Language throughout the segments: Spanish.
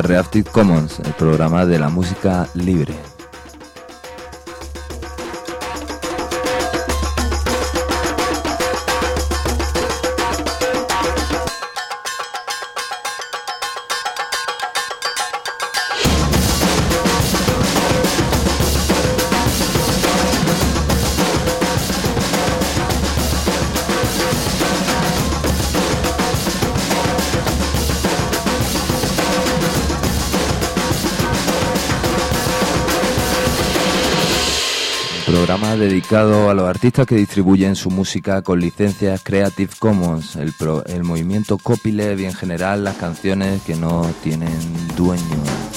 Reactive Commons, el programa de la música libre. A los artistas que distribuyen su música con licencias Creative Commons, el, el movimiento copyleft y en general las canciones que no tienen dueño.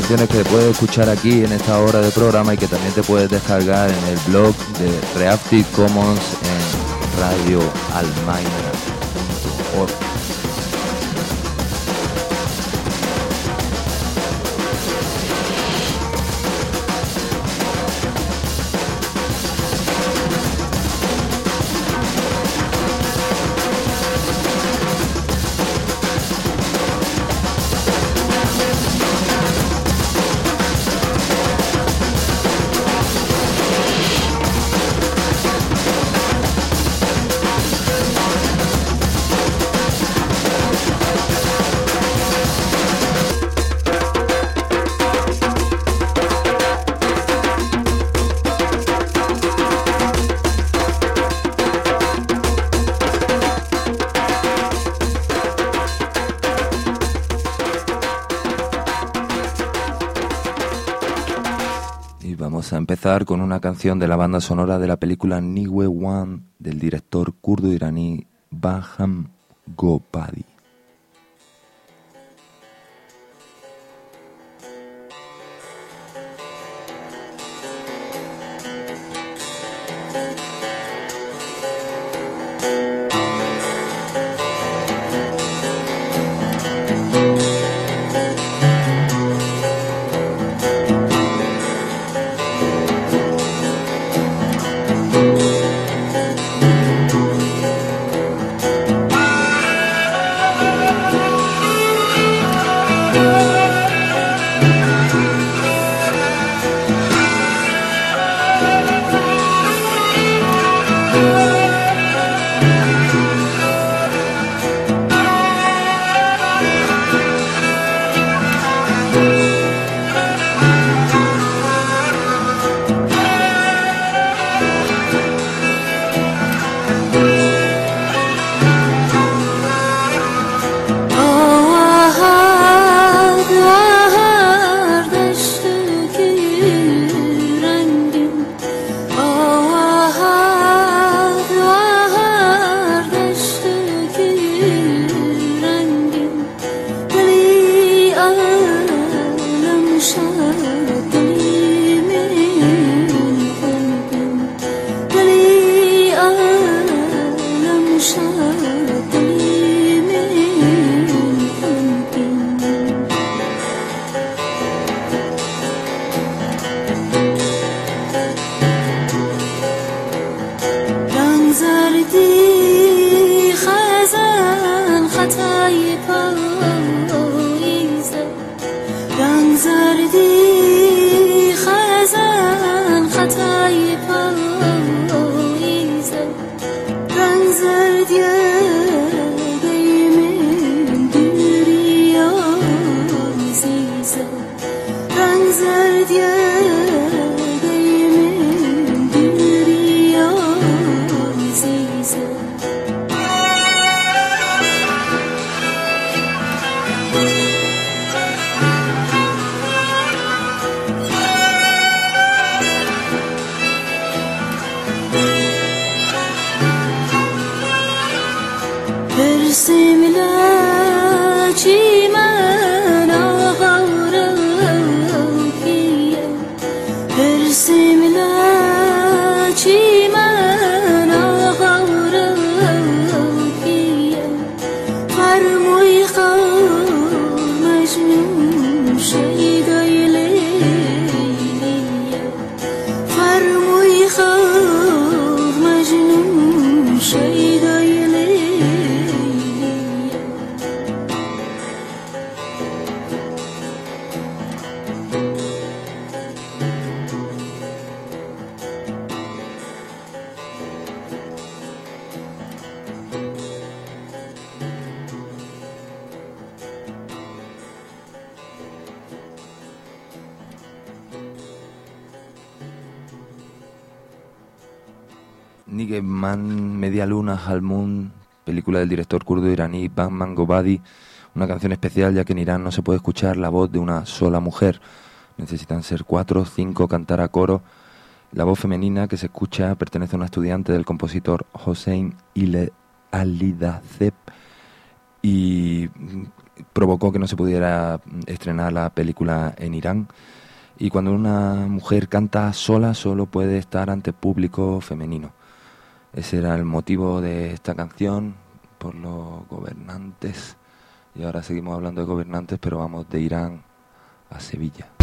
Canciones que puedes escuchar aquí en esta hora de programa y que también te puedes descargar en el blog de Reactive Commons en radioalmaina.org. con una canción de la banda sonora de la película Niwe One del director kurdo iraní Baham Gopadi. Halmun, película del director kurdo iraní Bahman Gobadi, una canción especial ya que en Irán no se puede escuchar la voz de una sola mujer. Necesitan ser cuatro o cinco, cantar a coro. La voz femenina que se escucha pertenece a una estudiante del compositor Hossein Ile y provocó que no se pudiera estrenar la película en Irán. Y cuando una mujer canta sola, solo puede estar ante público femenino. Ese era el motivo de esta canción por los gobernantes. Y ahora seguimos hablando de gobernantes, pero vamos de Irán a Sevilla.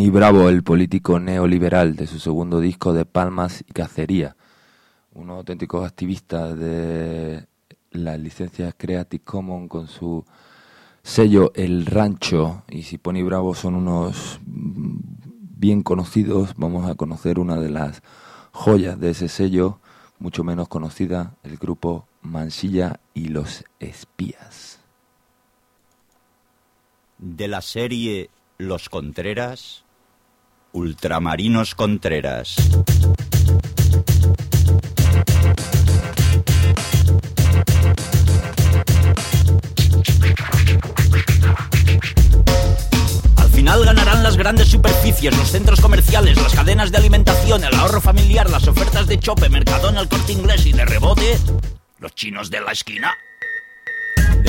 Pony Bravo, el político neoliberal de su segundo disco de Palmas y Cacería, unos auténticos activistas de las licencias Creative Commons con su sello El Rancho. Y si Pony Bravo son unos bien conocidos, vamos a conocer una de las joyas de ese sello, mucho menos conocida, el grupo Mansilla y los Espías. De la serie Los Contreras, Ultramarinos Contreras. Al final ganarán las grandes superficies, los centros comerciales, las cadenas de alimentación, el ahorro familiar, las ofertas de chope, Mercadona, el corte inglés y de rebote, los chinos de la esquina.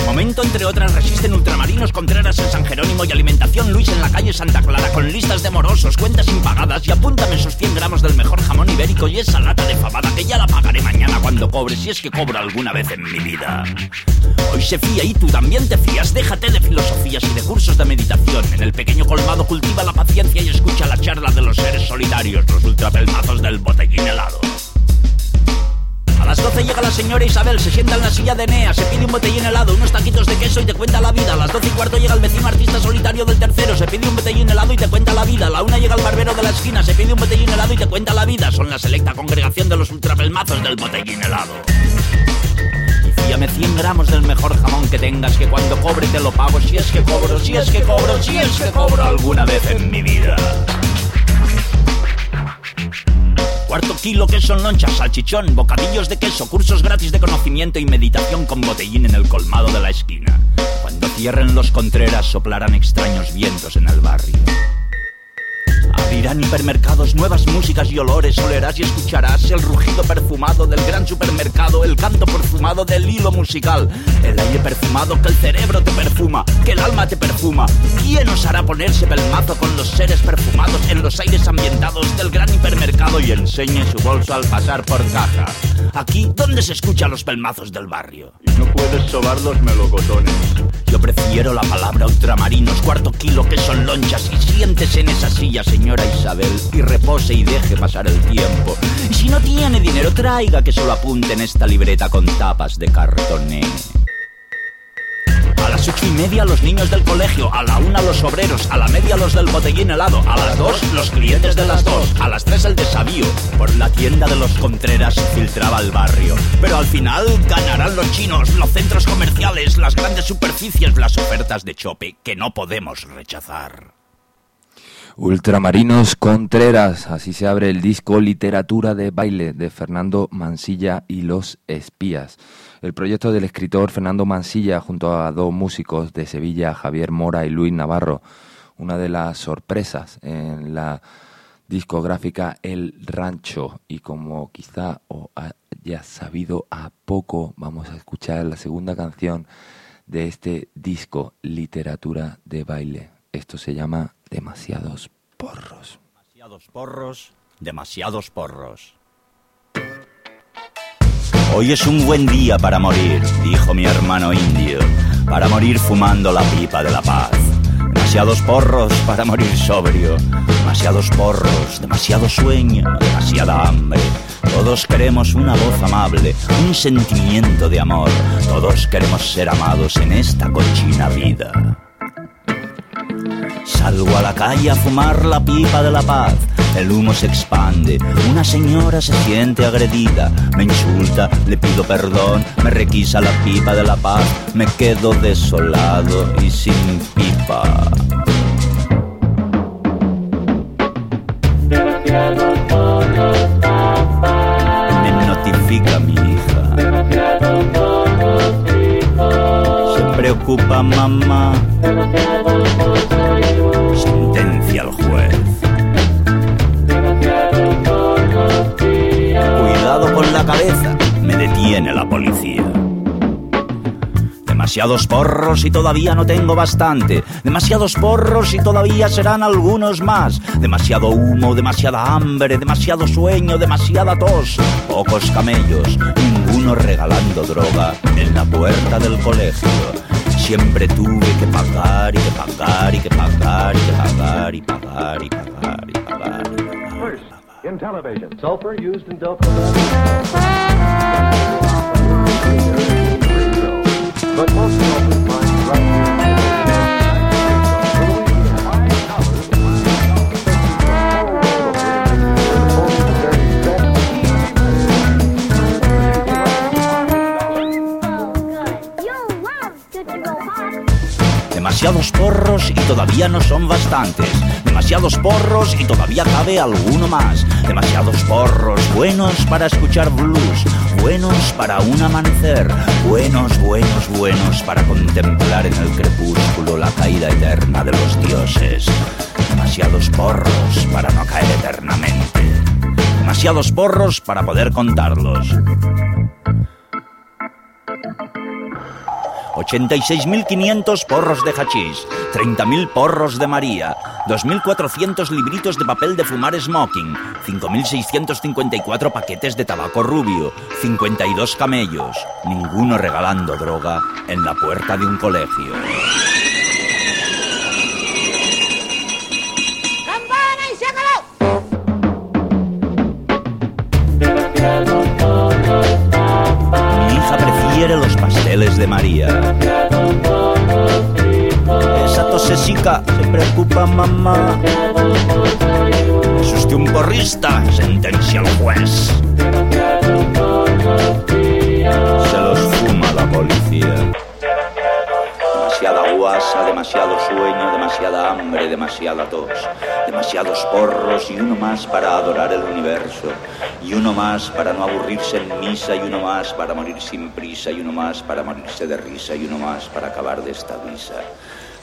De momento, entre otras, resisten ultramarinos Contreras en San Jerónimo y Alimentación Luis en la calle Santa Clara con listas de morosos, cuentas impagadas y apúntame esos 100 gramos del mejor jamón ibérico y esa lata de fabada que ya la pagaré mañana cuando cobre, si es que cobro alguna vez en mi vida. Hoy se fía y tú también te fías, déjate de filosofías y de cursos de meditación. En el pequeño colmado cultiva la paciencia y escucha la charla de los seres solitarios, los ultrapelmazos del botellín helado. A las 12 llega la señora Isabel, se sienta en la silla de Nea, se pide un botellín helado, unos taquitos de queso y te cuenta la vida. A las 12 y cuarto llega el vecino artista solitario del tercero, se pide un botellín helado y te cuenta la vida. A la una llega el barbero de la esquina, se pide un botellín helado y te cuenta la vida. Son la selecta congregación de los ultrapelmazos del botellín helado. Fíame 100 gramos del mejor jamón que tengas, que cuando cobre te lo pago, si es que cobro, si es que cobro, si es que cobro alguna vez en mi vida. Cuarto kilo queso en lonchas, salchichón, bocadillos de queso, cursos gratis de conocimiento y meditación con botellín en el colmado de la esquina. Cuando cierren los contreras soplarán extraños vientos en el barrio. Abrirán hipermercados, nuevas músicas y olores, olerás y escucharás el rugido perfumado del gran supermercado, el canto perfumado del hilo musical, el aire perfumado que el cerebro te perfuma, que el alma te perfuma. ¿Quién os hará ponerse pelmazo con los seres perfumados en los aires ambientados del gran hipermercado y enseñe su bolso al pasar por caja? Aquí, ¿dónde se escuchan los pelmazos del barrio? Y no puedes sobar los melocotones. Yo prefiero la palabra ultramarinos, cuarto kilo que son lonchas y siéntese en esa silla, señora Isabel, y repose y deje pasar el tiempo. Y si no tiene dinero, traiga que solo apunte en esta libreta con tapas de cartoné. A las ocho y media los niños del colegio, a la una los obreros, a la media los del botellín helado, a las dos los clientes de las dos, a las tres el desavío. Por la tienda de los Contreras filtraba el barrio. Pero al final ganarán los chinos, los centros comerciales, las grandes superficies, las ofertas de chope que no podemos rechazar. Ultramarinos Contreras, así se abre el disco Literatura de Baile de Fernando Mansilla y los Espías. El proyecto del escritor Fernando Mansilla junto a dos músicos de Sevilla, Javier Mora y Luis Navarro. Una de las sorpresas en la discográfica El Rancho y como quizá haya sabido a poco, vamos a escuchar la segunda canción de este disco Literatura de Baile. Esto se llama Demasiados Porros. Demasiados porros, demasiados porros. Hoy es un buen día para morir, dijo mi hermano indio, para morir fumando la pipa de la paz. Demasiados porros para morir sobrio, demasiados porros, demasiado sueño, demasiada hambre. Todos queremos una voz amable, un sentimiento de amor. Todos queremos ser amados en esta cochina vida. Salgo a la calle a fumar la pipa de la paz. El humo se expande. Una señora se siente agredida. Me insulta, le pido perdón. Me requisa la pipa de la paz. Me quedo desolado y sin pipa. Me notifica mi hija. Se preocupa mamá. Detiene la policía. Demasiados porros y todavía no tengo bastante. Demasiados porros y todavía serán algunos más. Demasiado humo, demasiada hambre, demasiado sueño, demasiada tos. Pocos camellos, ninguno regalando droga en la puerta del colegio. Siempre tuve que pagar y que pagar y que pagar y que pagar y pagar y pagar. y pagar. In television, sulfur used in dopamine. But most sulfur finds right Demasiados porros y todavía no son bastantes. Demasiados porros y todavía cabe alguno más. Demasiados porros buenos para escuchar blues. Buenos para un amanecer. Buenos, buenos, buenos para contemplar en el crepúsculo la caída eterna de los dioses. Demasiados porros para no caer eternamente. Demasiados porros para poder contarlos. 86.500 porros de hachís, 30.000 porros de María, 2.400 libritos de papel de fumar smoking, 5.654 paquetes de tabaco rubio, 52 camellos, ninguno regalando droga en la puerta de un colegio. Se preocupa mamá. Es usted un porrista, sentencia el juez. Se los fuma la policía. Demasiada guasa, demasiado sueño, demasiada hambre, demasiada tos. Demasiados porros y uno más para adorar el universo. Y uno más para no aburrirse en misa, y uno más para morir sin prisa, y uno más para morirse de risa, y uno más para acabar de esta visa.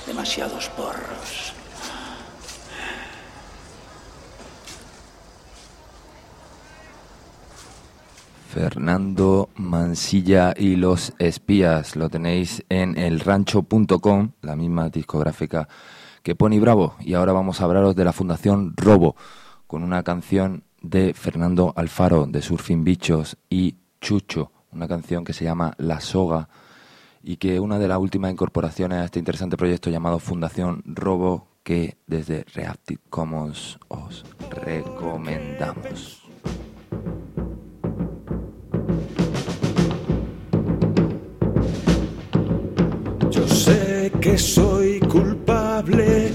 Demasiados porros. Fernando Mansilla y los espías. Lo tenéis en elrancho.com, la misma discográfica que Pony Bravo. Y ahora vamos a hablaros de la Fundación Robo, con una canción de Fernando Alfaro, de Surfing Bichos y Chucho, una canción que se llama La Soga y que una de las últimas incorporaciones a este interesante proyecto llamado Fundación Robo que desde Reactive Commons os recomendamos. Yo sé que soy culpable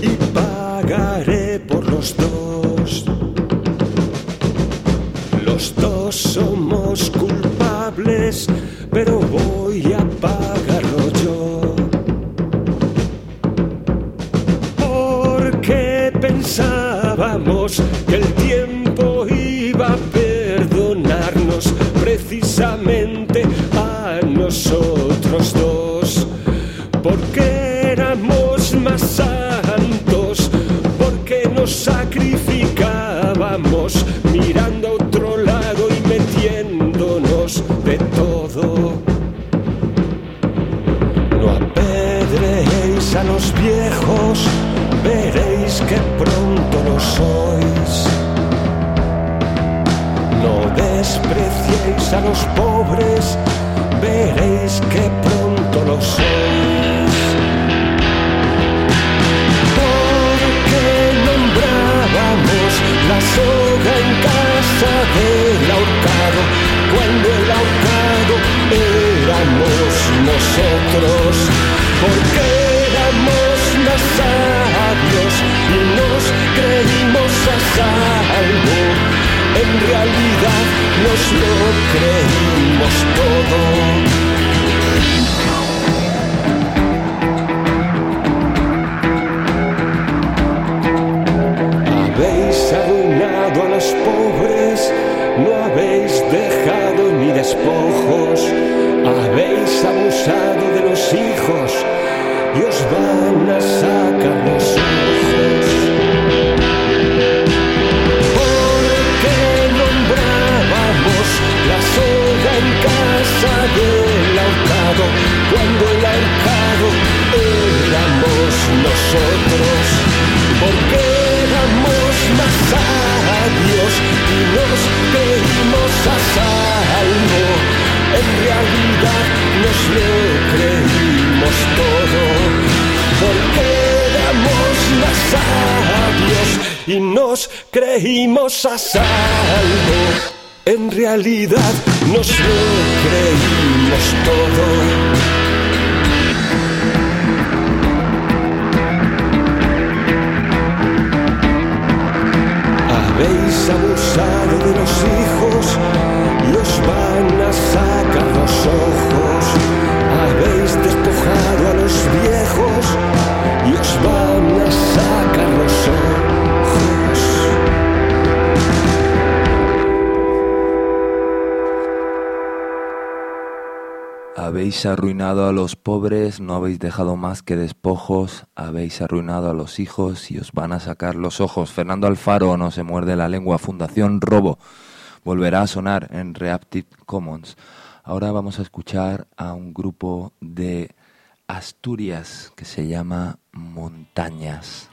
y pagaré por los dos. Los dos somos culpables, pero voy a pagarlo yo. Porque pensábamos que el tiempo iba a perdonarnos precisamente a nosotros dos. Porque éramos más santos, porque nos sacrificábamos mirando sois. No despreciéis a los pobres, veréis que pronto lo sois. Porque nombrábamos la soga en casa del ahorcado, cuando el ahorcado éramos nosotros. Porque éramos más sabios y nos creímos a salvo. En realidad nos lo creímos todo. Habéis arruinado a los pobres, no habéis dejado ni despojos, habéis abusado de los hijos y os van a sacar los ojos. En casa del ahorcado, cuando el ahorcado éramos nosotros. Porque éramos más sabios y nos creímos a salvo. En realidad nos lo creímos todo. Porque éramos más sabios y nos creímos a salvo. En realidad nos lo creímos todo. Habéis abusado de los hijos, los van a sacar los ojos. Habéis despojado a los viejos, los van a sacar los ojos. Habéis arruinado a los pobres, no habéis dejado más que despojos, habéis arruinado a los hijos y os van a sacar los ojos. Fernando Alfaro no se muerde la lengua, Fundación Robo, volverá a sonar en Reactive Commons. Ahora vamos a escuchar a un grupo de Asturias que se llama Montañas.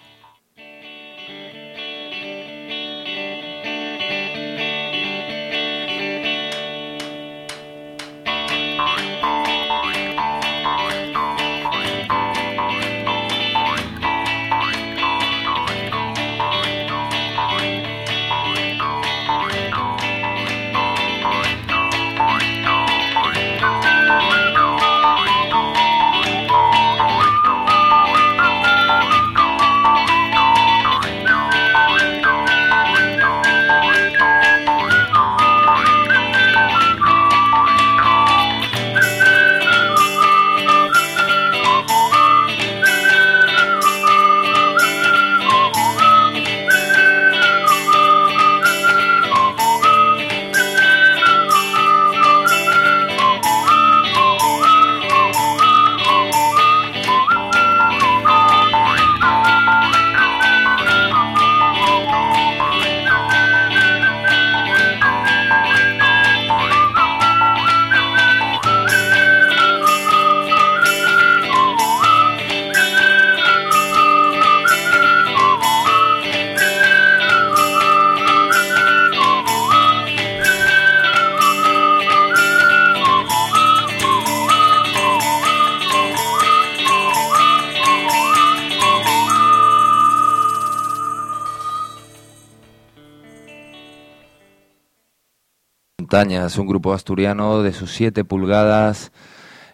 Un grupo asturiano de sus 7 pulgadas.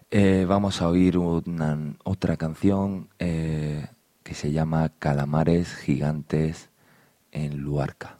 Eh, vamos a oír una, otra canción eh, que se llama Calamares Gigantes en Luarca.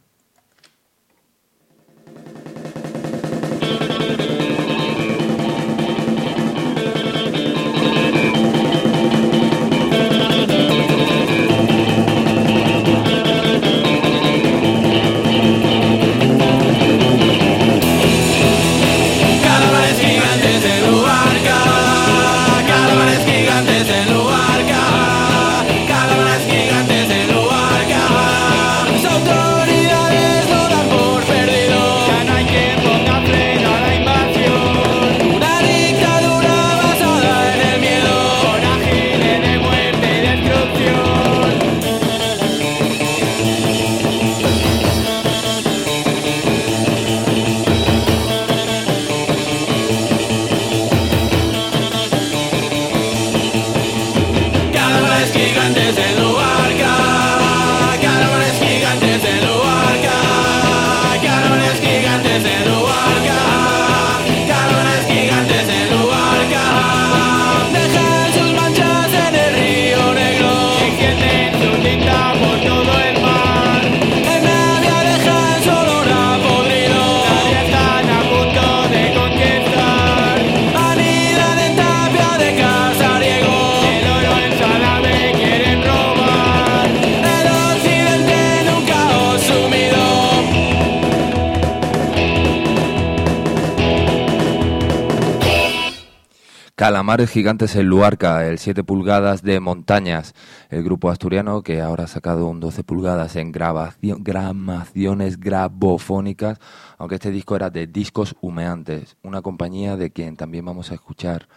Calamares gigantes en Luarca, el 7 pulgadas de montañas, el grupo asturiano que ahora ha sacado un 12 pulgadas en grabación, grabaciones grabofónicas, aunque este disco era de discos humeantes, una compañía de quien también vamos a escuchar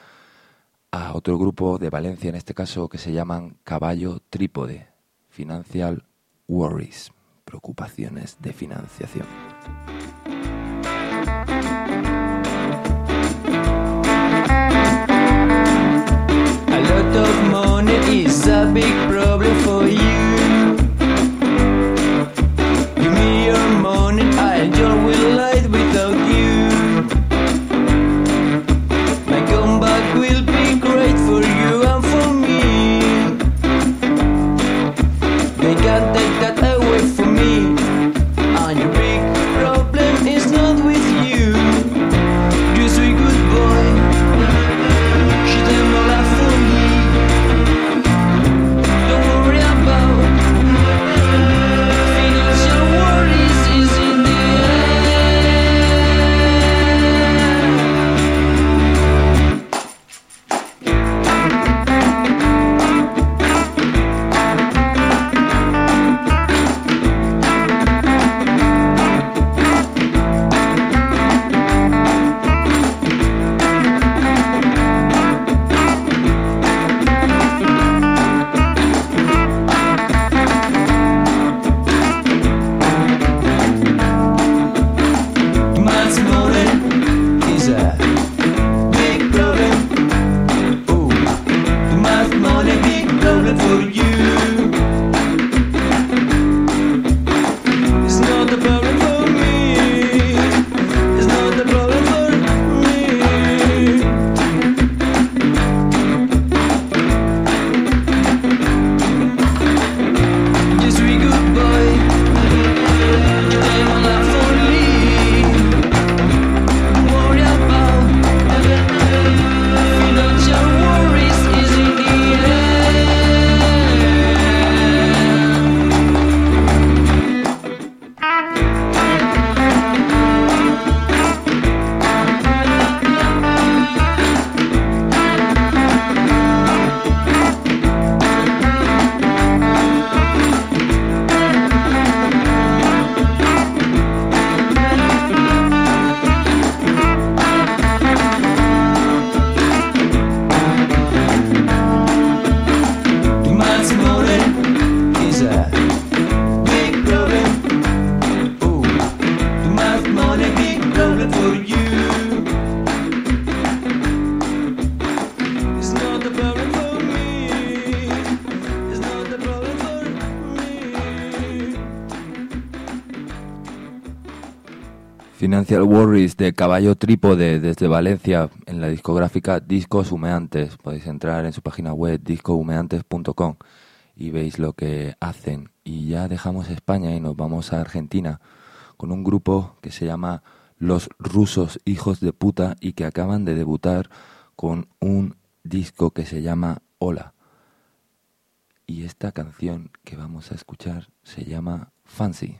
a otro grupo de Valencia, en este caso que se llaman Caballo Trípode, Financial Worries, preocupaciones de financiación. Money is a big problem for you. Give me your money, I enjoy will Financial Worries de Caballo Trípode desde Valencia en la discográfica Discos Humeantes. Podéis entrar en su página web discohumeantes.com y veis lo que hacen. Y ya dejamos España y nos vamos a Argentina con un grupo que se llama Los Rusos Hijos de Puta y que acaban de debutar con un disco que se llama Hola. Y esta canción que vamos a escuchar se llama Fancy.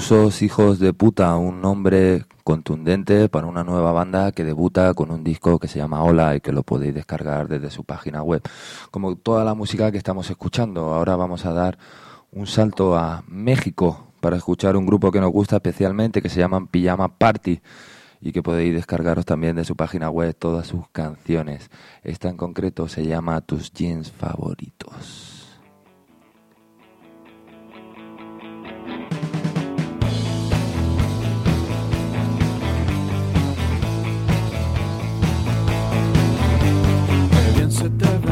Los rusos hijos de puta, un nombre contundente para una nueva banda que debuta con un disco que se llama Hola y que lo podéis descargar desde su página web. Como toda la música que estamos escuchando, ahora vamos a dar un salto a México para escuchar un grupo que nos gusta especialmente que se llaman Pijama Party y que podéis descargaros también de su página web todas sus canciones. Esta en concreto se llama Tus jeans favoritos. Se te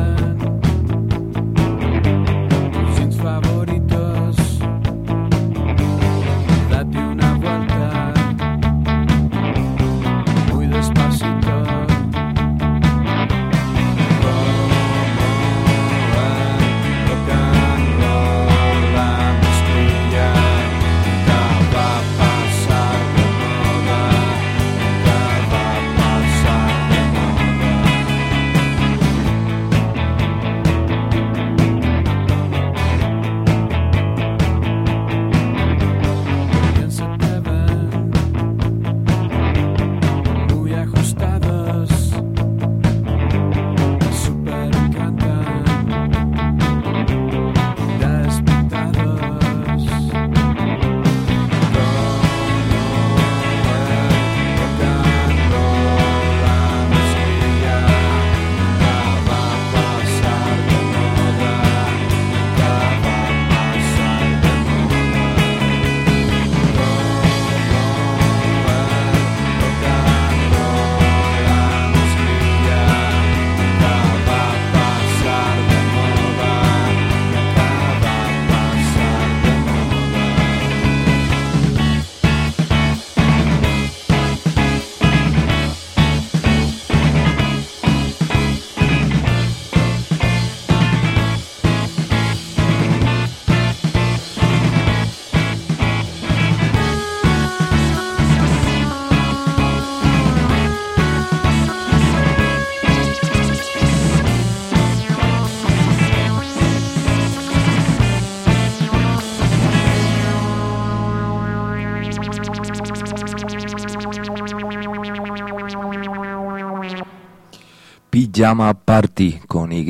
Pijama Party con Y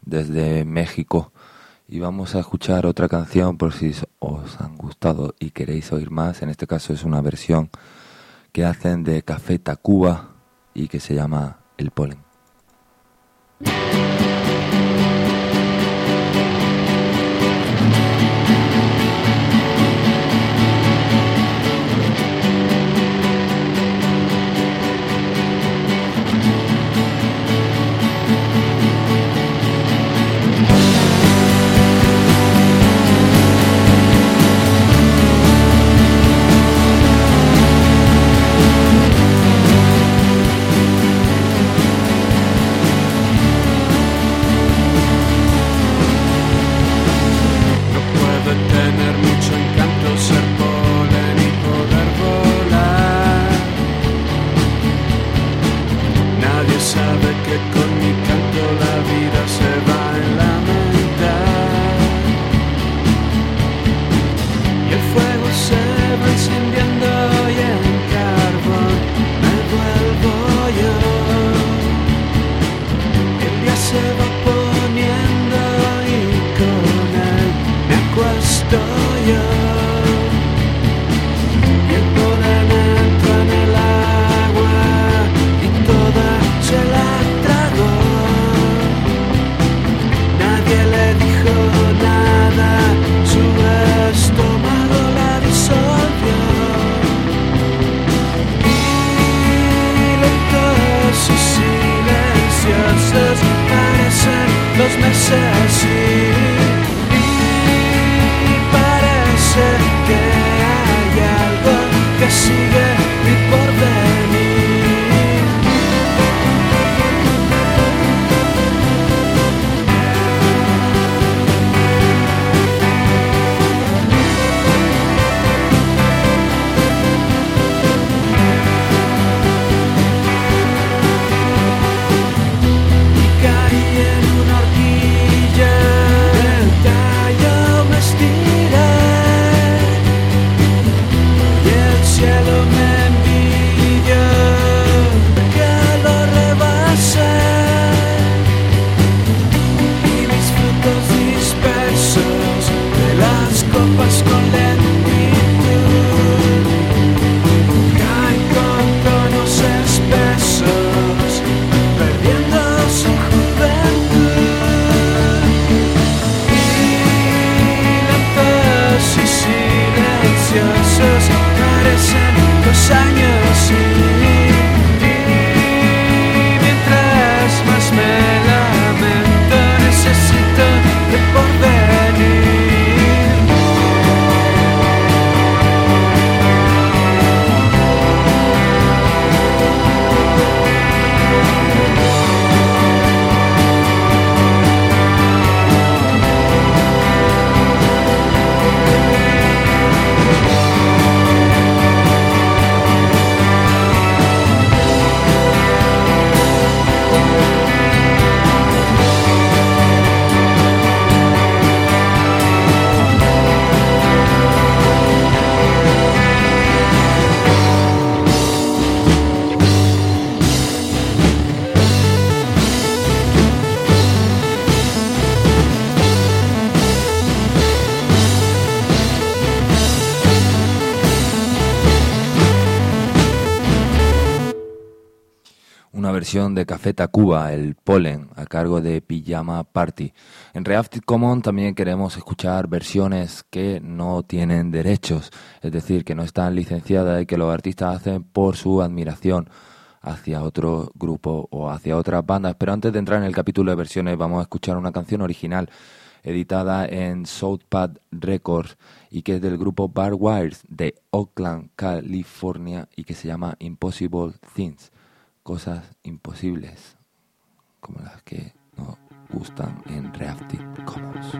desde México. Y vamos a escuchar otra canción por si os han gustado y queréis oír más. En este caso es una versión que hacen de Café Tacuba y que se llama El Polen. De Café Tacuba, el Polen, a cargo de Pijama Party. En Reactive Commons también queremos escuchar versiones que no tienen derechos, es decir, que no están licenciadas y que los artistas hacen por su admiración hacia otro grupo o hacia otras bandas. Pero antes de entrar en el capítulo de versiones, vamos a escuchar una canción original editada en Southpad Records y que es del grupo Bar Wires de Oakland, California y que se llama Impossible Things, cosas imposibles como las que nos gustan en Reactive Commons.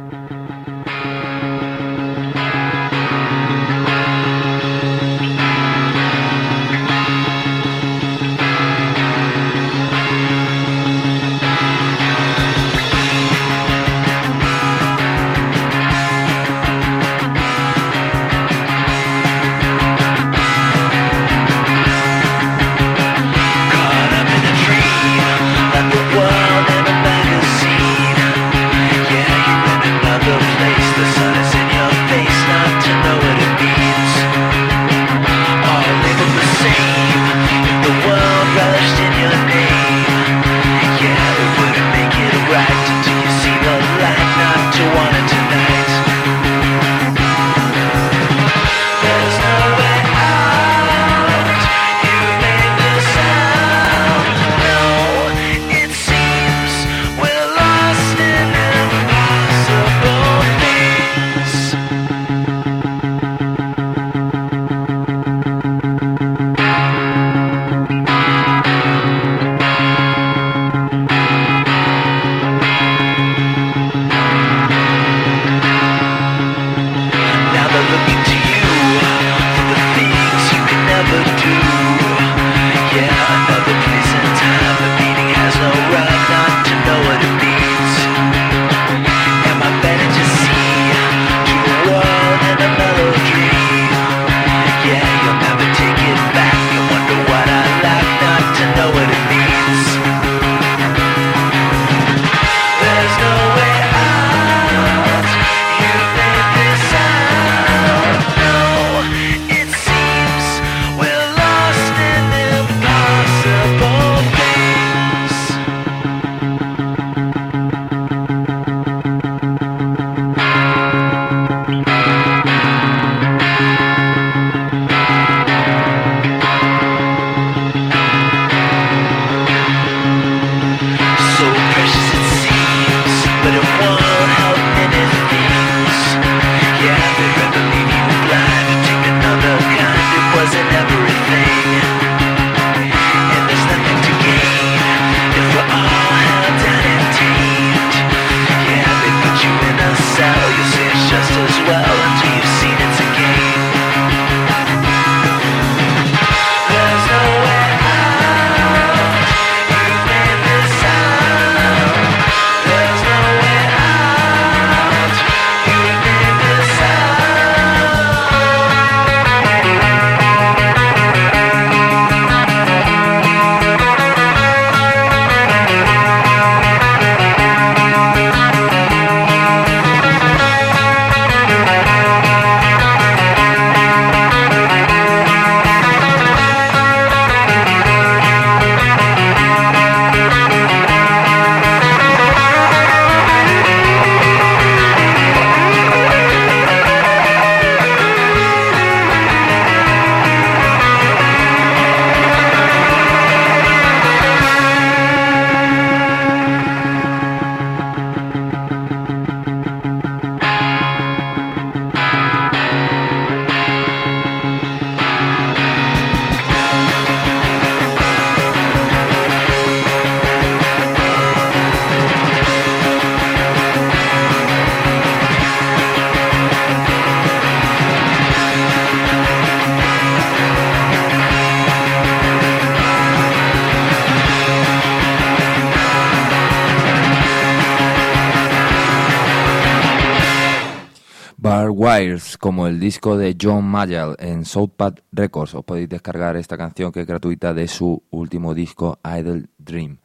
Como el disco de John Mayall en Southpad Records. Os podéis descargar esta canción que es gratuita de su último disco, Idle Dream.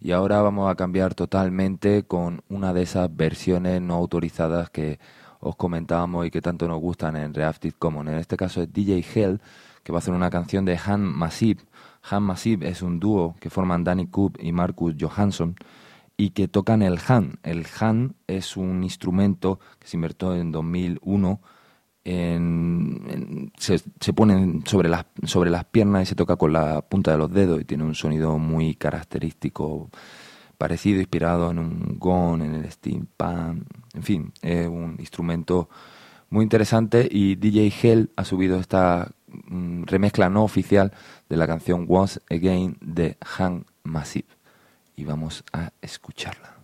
Y ahora vamos a cambiar totalmente con una de esas versiones no autorizadas que os comentábamos y que tanto nos gustan en Reactive Commons. En este caso es DJ Hell, que va a hacer una canción de Han Massive. Han Massive es un dúo que forman Danny Coop y Marcus Johansson y que tocan el Han. El Han es un instrumento que se inventó en 2001. En, en- se, se pone sobre las, sobre las piernas y se toca con la punta de los dedos y tiene un sonido muy característico, parecido, inspirado en un gong, en el steampunk, en fin, es un instrumento muy interesante y DJ Hell ha subido esta mm, remezcla no oficial de la canción Once Again de Han Massive y vamos a escucharla.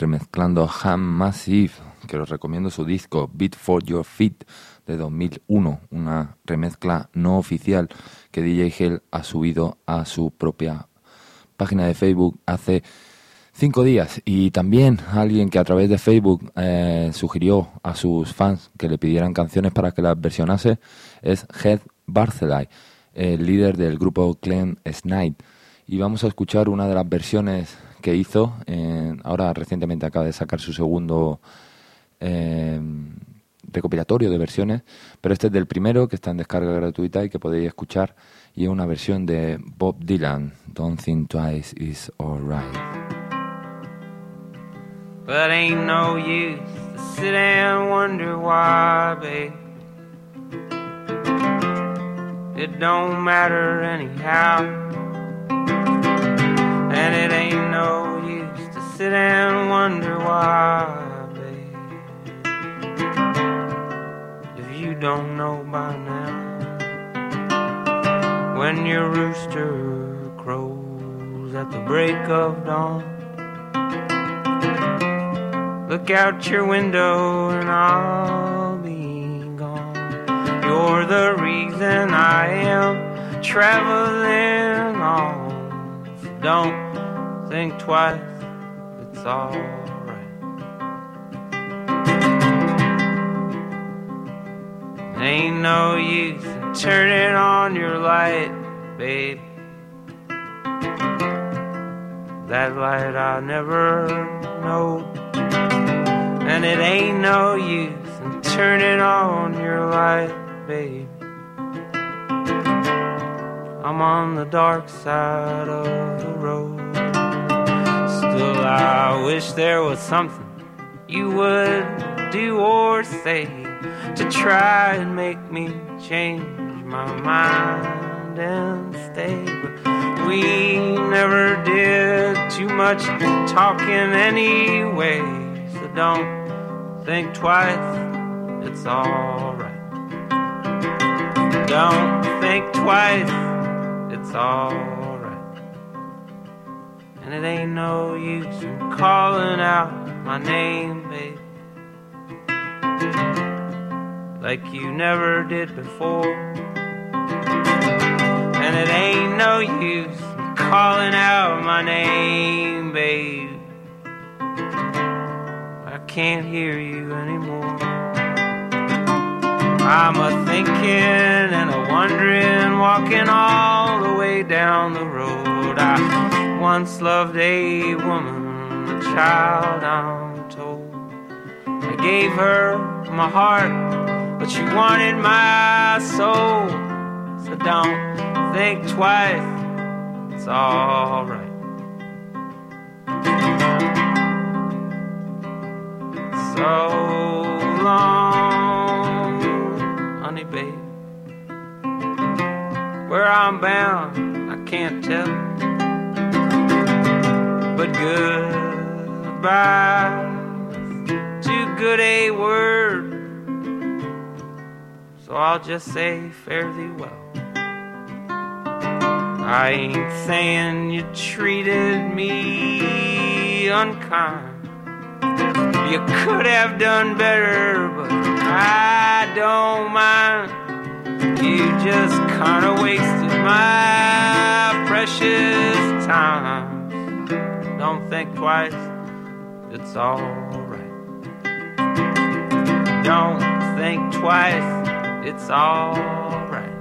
Remezclando Ham Massive, que os recomiendo su disco Beat for Your Feet de 2001, una remezcla no oficial que DJ Hell ha subido a su propia página de Facebook hace cinco días. Y también alguien que a través de Facebook eh, sugirió a sus fans que le pidieran canciones para que las versionase es Head Barcelay, el líder del grupo Clem Snide. Y vamos a escuchar una de las versiones que hizo. eh, ahora recientemente acaba de sacar su segundo eh, recopilatorio de versiones, pero este es del primero que está en descarga gratuita y que podéis escuchar. Y es una versión de Bob Dylan, Don't Think Twice is Alright. But ain't no use to sit and wonder why, babe. It don't matter anyhow. And it ain't no use to sit and wonder why, babe. If you don't know by now, when your rooster crows at the break of dawn. Look out your window and I'll be gone. You're the reason I am traveling on. So don't think twice, it's alright. Ain't no use in turning on your light, babe. That light I never know and it ain't no use in turning on your light, babe. I'm on the dark side of the road. Still, I wish there was something you would do or say to try and make me change my mind and stay. But we never did too much talking anyway, so don't think twice, it's alright. Don't think twice, it's alright. And it ain't no use in calling out my name, babe. Like you never did before. And it ain't no use in calling out my name, babe. I can't hear you anymore. I'm a thinking and a wondering, walking all the way down the road. I once loved a woman, a child, I'm told. I gave her my heart, but she wanted my soul. So don't think twice, it's alright. so long, honey, babe. Where I'm bound, I can't tell. Goodbye, too good a word. So I'll just say fare thee well. I ain't saying you treated me unkind. You could have done better, but I don't mind. You just kinda wasted my precious time. Don't think twice, it's alright. Don't think twice, it's alright.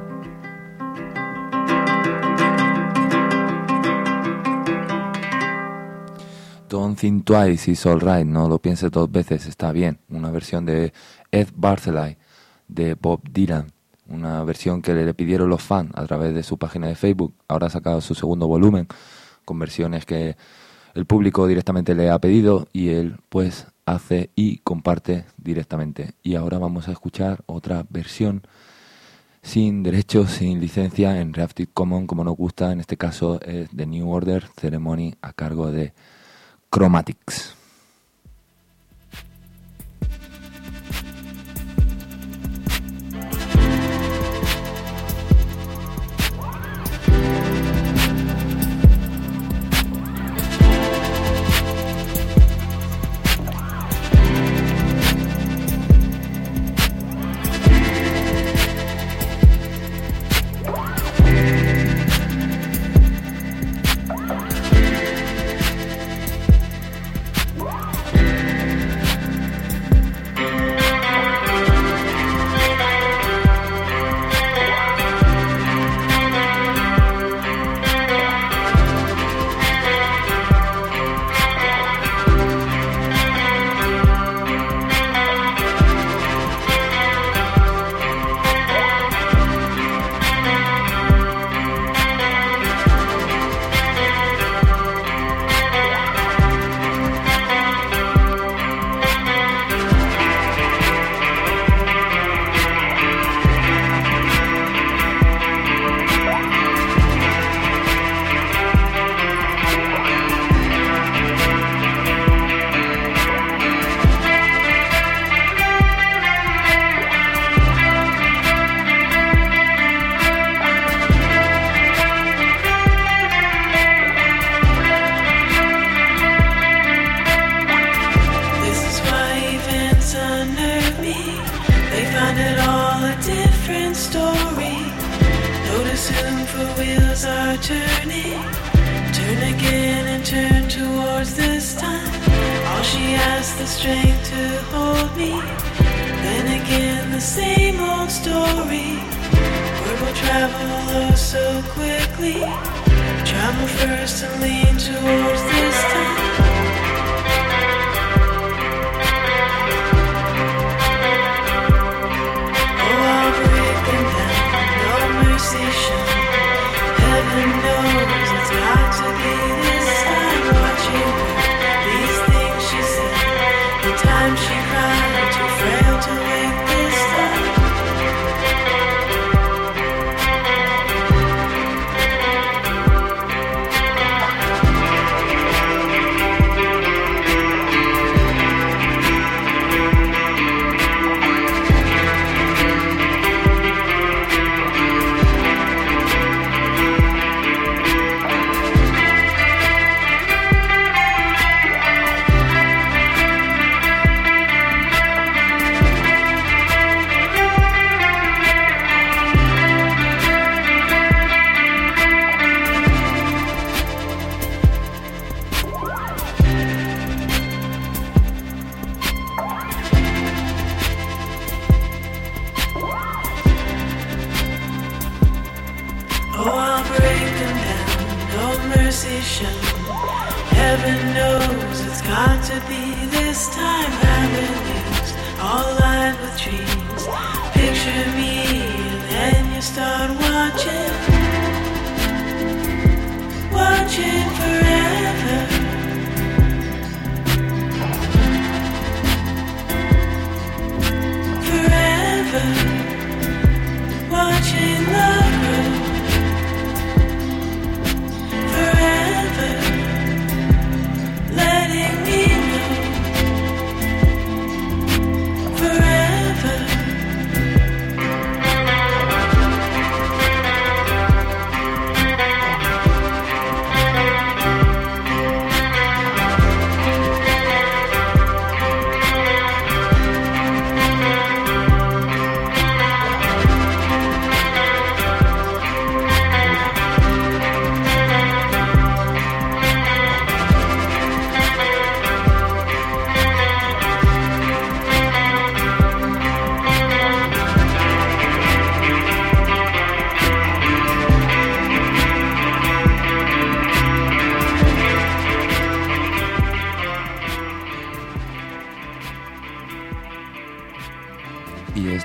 Don't think twice is alright, no lo pienses dos veces, está bien. Una versión de Ed Barcelay, de Bob Dylan. Una versión que le pidieron los fans a través de su página de Facebook. Ahora ha sacado su segundo volumen con versiones que el público directamente le ha pedido y él pues hace y comparte directamente. Y ahora vamos a escuchar otra versión sin derechos, sin licencia, en Reactive Commons, como nos gusta. En este caso es The New Order Ceremony a cargo de Chromatics.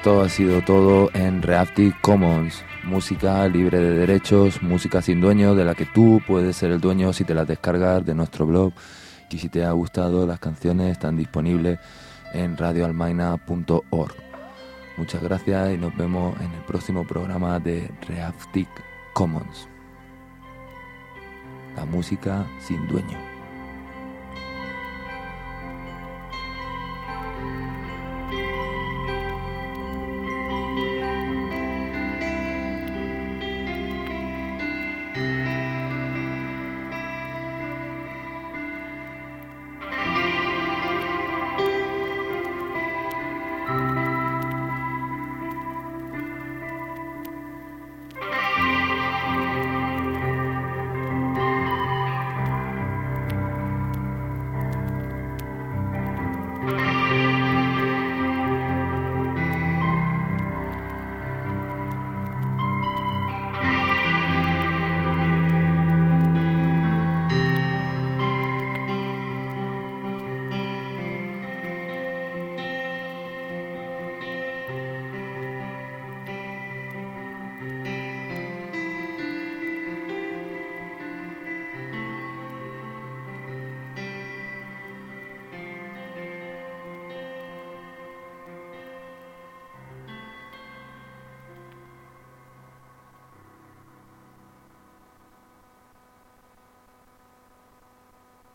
Esto ha sido todo en Reactive Commons, música libre de derechos, música sin dueño de la que tú puedes ser el dueño si te la descargas de nuestro blog y si te ha gustado las canciones están disponibles en radioalmaina.org. Muchas gracias y nos vemos en el próximo programa de Reactive Commons. La música sin dueño.